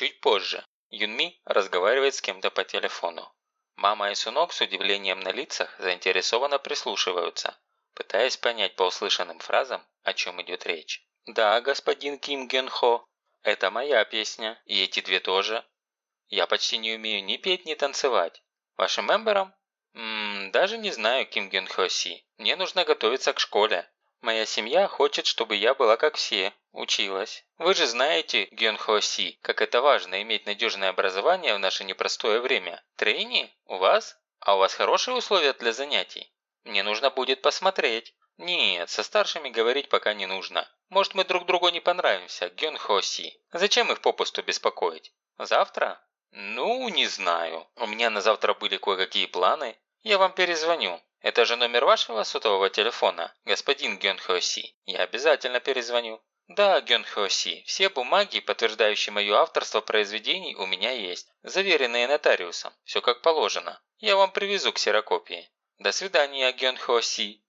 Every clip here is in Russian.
Чуть позже. Юнми разговаривает с кем-то по телефону. Мама и Сунок с удивлением на лицах заинтересованно прислушиваются, пытаясь понять по услышанным фразам, о чем идет речь. «Да, господин Ким Ген Хо, это моя песня, и эти две тоже. Я почти не умею ни петь, ни танцевать. Вашим мемберам? Ммм, даже не знаю, Ким Ген Хо Си. Мне нужно готовиться к школе. Моя семья хочет, чтобы я была как все, училась. Вы же знаете, Гён Хо Си, как это важно иметь надежное образование в наше непростое время. Трейни? У вас? А у вас хорошие условия для занятий? Мне нужно будет посмотреть. Нет, со старшими говорить пока не нужно. Может, мы друг другу не понравимся, Гён Хо Си. Зачем их попусту беспокоить? Завтра? Ну, не знаю. У меня на завтра были кое-какие планы. Я вам перезвоню. Это же номер вашего сотового телефона, господин Гён Си. Я обязательно перезвоню. Да, Гён Си, все бумаги, подтверждающие мое авторство произведений, у меня есть. Заверенные нотариусом. Все как положено. Я вам привезу ксерокопии. До свидания, Гён Си.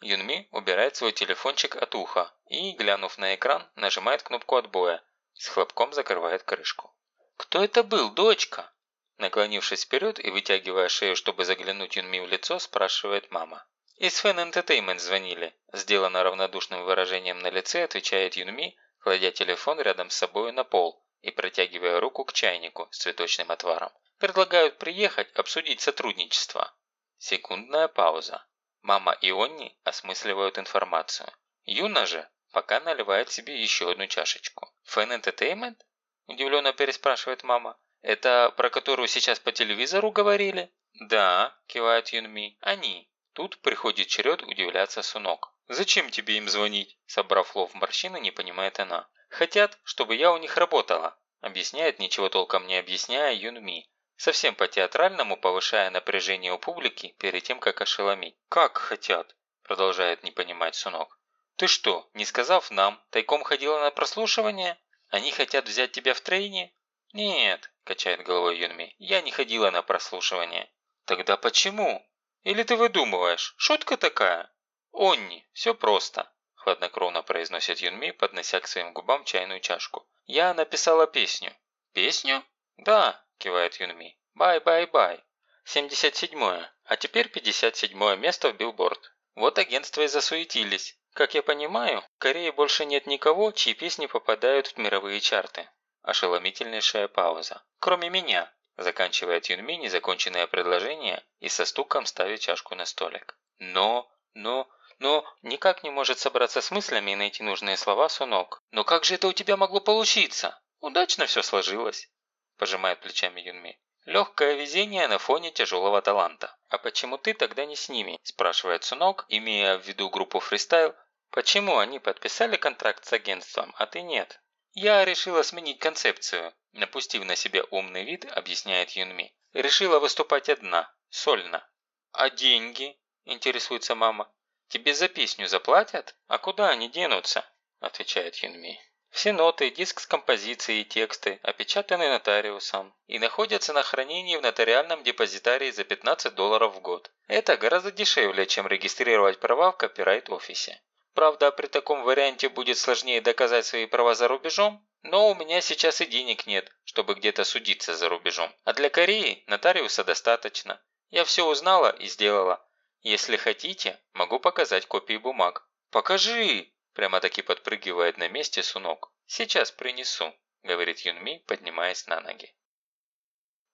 Юнми убирает свой телефончик от уха и, глянув на экран, нажимает кнопку отбоя. С хлопком закрывает крышку. «Кто это был, дочка?» Наклонившись вперед и вытягивая шею, чтобы заглянуть Юнми в лицо, спрашивает мама. «Из Fan Entertainment звонили», – сделано равнодушным выражением на лице, отвечает Юнми, кладя телефон рядом с собой на пол и протягивая руку к чайнику с цветочным отваром. «Предлагают приехать, обсудить сотрудничество». Секундная пауза. Мама и Онни осмысливают информацию. Юна же пока наливает себе еще одну чашечку. «Fan Entertainment?» – удивленно переспрашивает мама. «Это про которую сейчас по телевизору говорили?» «Да», – кивает Юнми, – «они». Тут приходит черед удивляться Сунок. «Зачем тебе им звонить?» Собрав лов морщины, не понимает она. «Хотят, чтобы я у них работала», объясняет, ничего толком не объясняя Юнми. Совсем по-театральному повышая напряжение у публики перед тем, как ошеломить. «Как хотят?» Продолжает не понимать Сунок. «Ты что, не сказав нам, тайком ходила на прослушивание? Они хотят взять тебя в трейне?» «Нет», – качает головой Юнми, – «я не ходила на прослушивание». «Тогда почему? Или ты выдумываешь? Шутка такая?» «Онни, все просто», – хладнокровно произносит Юнми, поднося к своим губам чайную чашку. «Я написала песню». «Песню?» «Да», – кивает Юнми. «Bye Bye Bye». 77-е, а теперь 57-е место в билборд. Вот агентства и засуетились. Как я понимаю, в Корее больше нет никого, чьи песни попадают в мировые чарты. Ошеломительнейшая пауза. Кроме меня, заканчивает Юнми незаконченное предложение и со стуком ставит чашку на столик. Но, но, но никак не может собраться с мыслями и найти нужные слова Сунок. Но как же это у тебя могло получиться? Удачно все сложилось. Пожимает плечами Юнми. Легкое везение на фоне тяжелого таланта. А почему ты тогда не с ними? Спрашивает Сунок, имея в виду группу фристайл. Почему они подписали контракт с агентством, а ты нет? «Я решила сменить концепцию», – напустив на себя умный вид, объясняет Юнми. «Решила выступать одна, сольно». «А деньги?» – интересуется мама. «Тебе за песню заплатят? А куда они денутся?» – отвечает Юнми. Все ноты, диск с композицией и тексты опечатаны нотариусом и находятся на хранении в нотариальном депозитарии за 15 долларов в год. Это гораздо дешевле, чем регистрировать права в копирайт-офисе. Правда, при таком варианте будет сложнее доказать свои права за рубежом, но у меня сейчас и денег нет, чтобы где-то судиться за рубежом. А для Кореи нотариуса достаточно. Я все узнала и сделала. Если хотите, могу показать копии бумаг. Покажи! Прямо-таки подпрыгивает на месте Сунок. Сейчас принесу, говорит Юнми, поднимаясь на ноги.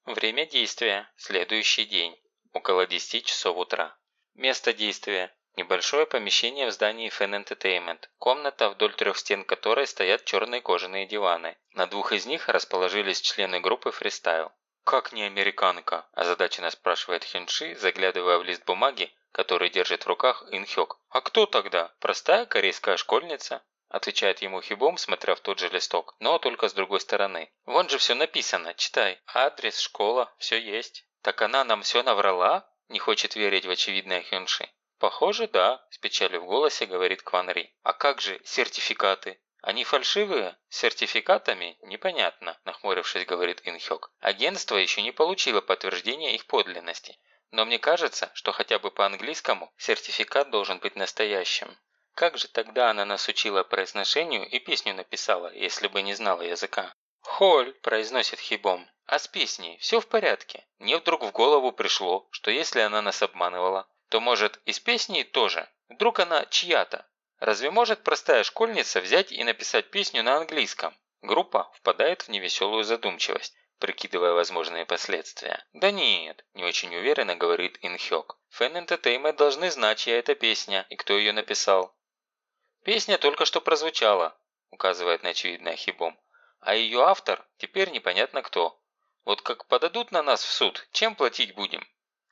Время действия. Следующий день. Около 10 часов утра. Место действия. Небольшое помещение в здании Fan Entertainment, комната, вдоль трех стен которой стоят черные кожаные диваны. На двух из них расположились члены группы фристайл. «Как не американка?» – озадаченно спрашивает Хинши, заглядывая в лист бумаги, который держит в руках Инхёк. «А кто тогда? Простая корейская школьница?» Отвечает ему Хибом, смотря в тот же листок, но только с другой стороны. «Вон же все написано, читай. Адрес, школа, все есть». «Так она нам все наврала?» Не хочет верить в очевидное Хюнши. «Похоже, да», – с печалью в голосе говорит Кван Ри. «А как же сертификаты? Они фальшивые? Сертификатами? Непонятно», – нахмурившись, говорит Инхёк. «Агентство еще не получило подтверждения их подлинности. Но мне кажется, что хотя бы по-английскому сертификат должен быть настоящим. Как же тогда она нас учила произношению и песню написала, если бы не знала языка?» «Холь», – произносит Хибом. «А с песней все в порядке?» Мне вдруг в голову пришло, что если она нас обманывала, то может и с песней тоже. Вдруг она чья-то. Разве может простая школьница взять и написать песню на английском? Группа впадает в невеселую задумчивость, прикидывая возможные последствия. «Да нет», – не очень уверенно говорит Инхёк. «Фэн Entertainment должны знать, чья это песня и кто ее написал». «Песня только что прозвучала», – указывает на очевидное Хибом. «А ее автор теперь непонятно кто. Вот как подадут на нас в суд, чем платить будем?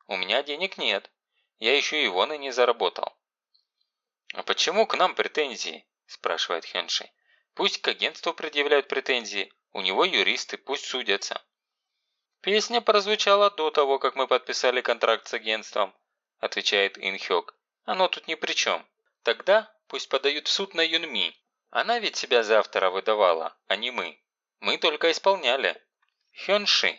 У меня денег нет. Я еще и вон и не заработал». «А почему к нам претензии?» – спрашивает Хенши. «Пусть к агентству предъявляют претензии, у него юристы, пусть судятся». «Песня прозвучала до того, как мы подписали контракт с агентством», – отвечает Инхёк. «Оно тут ни при чем. Тогда пусть подают в суд на Юнми. Она ведь себя за автора выдавала, а не мы. Мы только исполняли». Хёнши.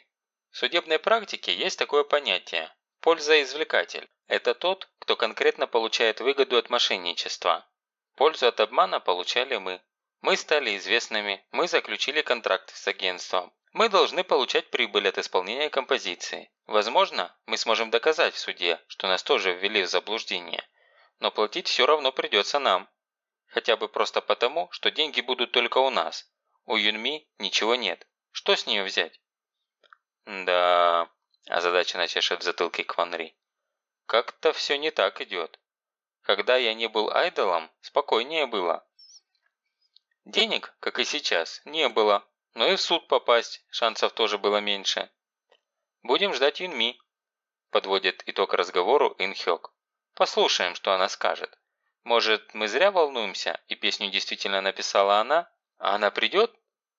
В судебной практике есть такое понятие – польза-извлекатель. Это тот, кто конкретно получает выгоду от мошенничества. Пользу от обмана получали мы. Мы стали известными, мы заключили контракты с агентством. Мы должны получать прибыль от исполнения композиции. Возможно, мы сможем доказать в суде, что нас тоже ввели в заблуждение. Но платить все равно придется нам. Хотя бы просто потому, что деньги будут только у нас. У Юнми ничего нет. Что с нее взять? Да, озадаченно чешет в затылке Кванри. Как-то все не так идет. Когда я не был айдолом, спокойнее было. Денег, как и сейчас, не было, но и в суд попасть шансов тоже было меньше. Будем ждать Юнми, подводит итог разговору Инхёк. Послушаем, что она скажет. Может, мы зря волнуемся, и песню действительно написала она? А она придет?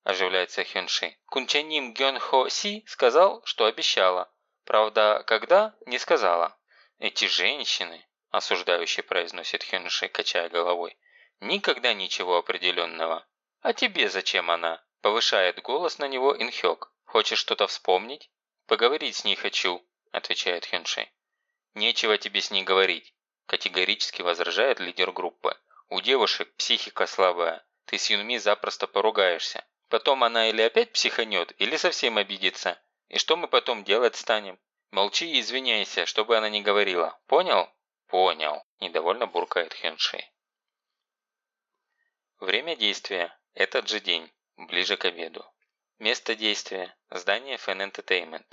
Оживляется Хёнши. Кунчаним Гён Хо Си сказал, что обещала. Правда, когда – не сказала. «Эти женщины», – осуждающий произносит Хёнши, качая головой, – «никогда ничего определенного». «А тебе зачем она?» – повышает голос на него Инхёк. «Хочешь что-то вспомнить?» «Поговорить с ней хочу», – отвечает Хёнши. «Нечего тебе с ней говорить», – категорически возражает лидер группы. «У девушек психика слабая, ты с Юнми запросто поругаешься. Потом она или опять психанет, или совсем обидится. И что мы потом делать станем? Молчи и извиняйся, чтобы она не говорила. Понял? Понял. Недовольно буркает Хенши. Время действия. Этот же день. Ближе к обеду. Место действия. Здание Fan Entertainment.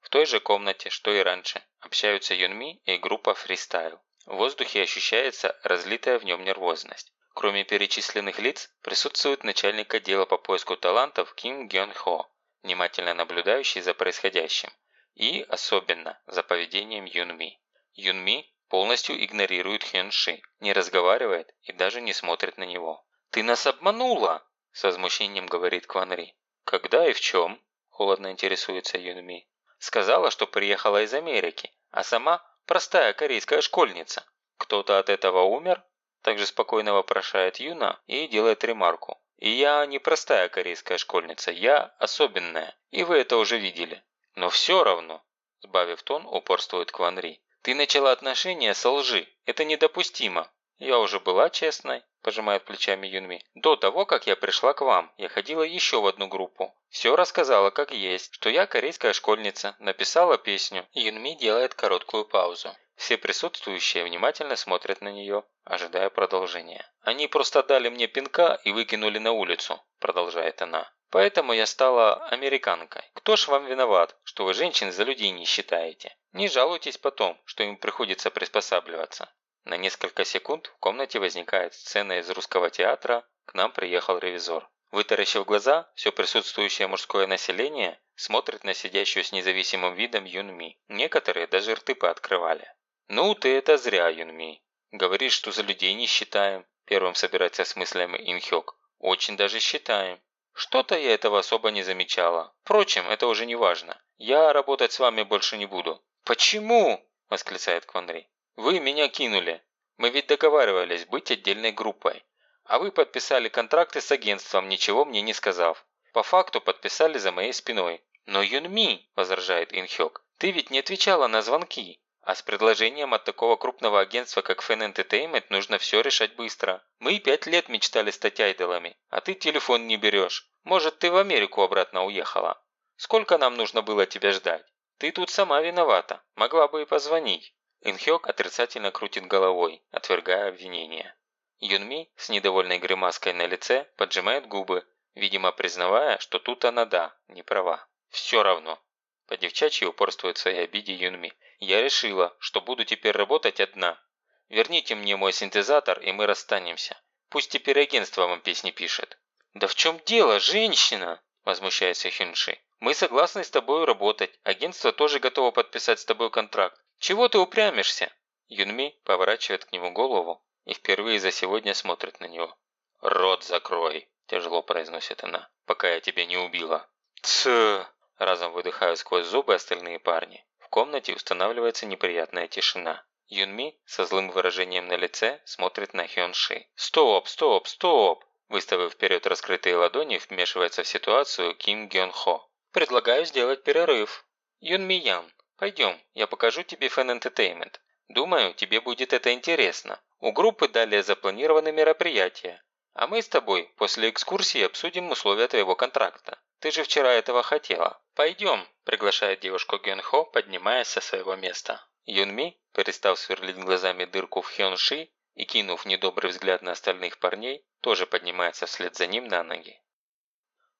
В той же комнате, что и раньше, общаются Юнми и группа Freestyle. В воздухе ощущается разлитая в нем нервозность. Кроме перечисленных лиц, присутствует начальник отдела по поиску талантов Ким Гён Хо, внимательно наблюдающий за происходящим. И, особенно, за поведением Юнми. Юнми полностью игнорирует Хён Ши, не разговаривает и даже не смотрит на него. «Ты нас обманула!» – с возмущением говорит Кван Ри. «Когда и в чем?» – холодно интересуется Юнми. «Сказала, что приехала из Америки, а сама простая корейская школьница. Кто-то от этого умер?» Также спокойно вопрошает Юна и делает ремарку. «И я не простая корейская школьница, я особенная, и вы это уже видели. Но все равно, сбавив тон, упорствует Кванри. Ты начала отношения со лжи. Это недопустимо. Я уже была честной, пожимает плечами Юнми. До того, как я пришла к вам, я ходила еще в одну группу. Все рассказала как есть, что я корейская школьница, написала песню. Юнми делает короткую паузу. Все присутствующие внимательно смотрят на нее, ожидая продолжения. «Они просто дали мне пинка и выкинули на улицу», продолжает она. Поэтому я стала американкой. Кто ж вам виноват, что вы женщин за людей не считаете? Не жалуйтесь потом, что им приходится приспосабливаться. На несколько секунд в комнате возникает сцена из русского театра «К нам приехал ревизор». Вытаращив глаза, все присутствующее мужское население смотрит на сидящую с независимым видом Юнми. Некоторые даже рты пооткрывали. «Ну ты это зря, Юнми. Говоришь, что за людей не считаем», первым собирается с мыслями Инхёк. «Очень даже считаем. Что-то я этого особо не замечала. Впрочем, это уже не важно. Я работать с вами больше не буду. Почему? восклицает Кванри. Вы меня кинули. Мы ведь договаривались быть отдельной группой. А вы подписали контракты с агентством, ничего мне не сказав. По факту подписали за моей спиной. Но Юнми, возражает Инхёк, ты ведь не отвечала на звонки. А с предложением от такого крупного агентства, как Fan Entertainment, нужно все решать быстро. Мы пять лет мечтали стать айдолами, а ты телефон не берешь. Может, ты в Америку обратно уехала? Сколько нам нужно было тебя ждать? Ты тут сама виновата, могла бы и позвонить». Инхёк отрицательно крутит головой, отвергая обвинение. Юнми с недовольной гримаской на лице поджимает губы, видимо признавая, что тут она да, не права. «Все равно». По девчачьи упорствует в своей обиде Юнми. «Я решила, что буду теперь работать одна. Верните мне мой синтезатор, и мы расстанемся. Пусть теперь агентство вам песни пишет». «Да в чем дело, женщина?» – возмущается Хюнши. Мы согласны с тобой работать. Агентство тоже готово подписать с тобой контракт. Чего ты упрямишься?» Юнми поворачивает к нему голову и впервые за сегодня смотрит на него. «Рот закрой!» – тяжело произносит она, – «пока я тебя не убила». «Тсс!» – разом выдыхают сквозь зубы остальные парни. В комнате устанавливается неприятная тишина. Юнми со злым выражением на лице смотрит на Хёнши. «Стоп, стоп, стоп!» Выставив вперед раскрытые ладони, вмешивается в ситуацию Ким Гён Хо. Предлагаю сделать перерыв. Юн Ми Ян, пойдем, я покажу тебе Fan Entertainment. Думаю, тебе будет это интересно. У группы далее запланированы мероприятия. А мы с тобой после экскурсии обсудим условия твоего контракта. Ты же вчера этого хотела. Пойдем, приглашает девушку Гён Хо, поднимаясь со своего места. Юн Ми, перестав сверлить глазами дырку в Хён Ши и кинув недобрый взгляд на остальных парней, тоже поднимается вслед за ним на ноги.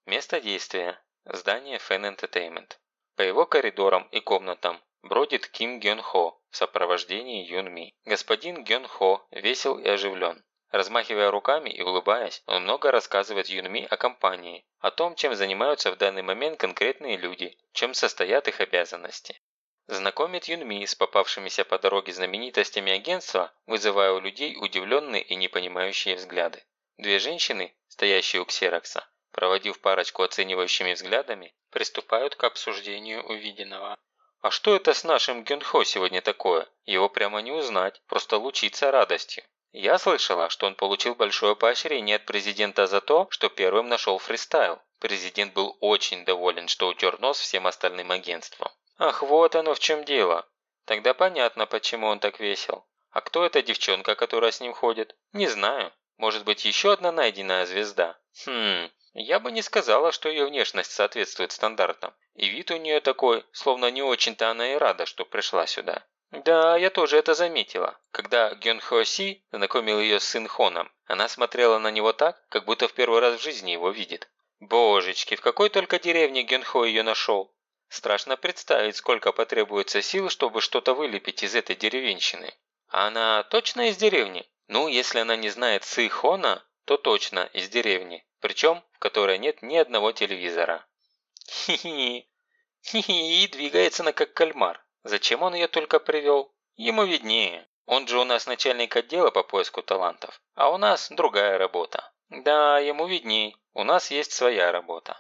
Место действия Здание Fan Entertainment. По его коридорам и комнатам бродит Ким Гён Хо в сопровождении Юн Ми. Господин Гён Хо весел и оживлен. Размахивая руками и улыбаясь, он много рассказывает Юнми о компании, о том, чем занимаются в данный момент конкретные люди, чем состоят их обязанности. Знакомит Юнми с попавшимися по дороге знаменитостями агентства, вызывая у людей удивленные и непонимающие взгляды. Две женщины, стоящие у Ксерокса, проводив парочку оценивающими взглядами, приступают к обсуждению увиденного. А что это с нашим Гюнхо сегодня такое? Его прямо не узнать, просто лучиться радостью. Я слышала, что он получил большое поощрение от президента за то, что первым нашел фристайл. Президент был очень доволен, что утер нос всем остальным агентствам. Ах, вот оно в чем дело. Тогда понятно, почему он так весел. А кто эта девчонка, которая с ним ходит? Не знаю. Может быть, еще одна найденная звезда? Хм, я бы не сказала, что ее внешность соответствует стандартам. И вид у нее такой, словно не очень-то она и рада, что пришла сюда. Да, я тоже это заметила. Когда Гён Хо Си знакомил ее с Сын Хоном, она смотрела на него так, как будто в первый раз в жизни его видит. Божечки, в какой только деревне Гён Хо ее нашел. Страшно представить, сколько потребуется сил, чтобы что-то вылепить из этой деревенщины. А она точно из деревни? Ну, если она не знает Сы Хона, то точно из деревни причем в которой нет ни одного телевизора. Хи-хи. Хи-хи, двигается она как кальмар. Зачем он ее только привел? Ему виднее. Он же у нас начальник отдела по поиску талантов, а у нас другая работа. Да, ему видней, у нас есть своя работа.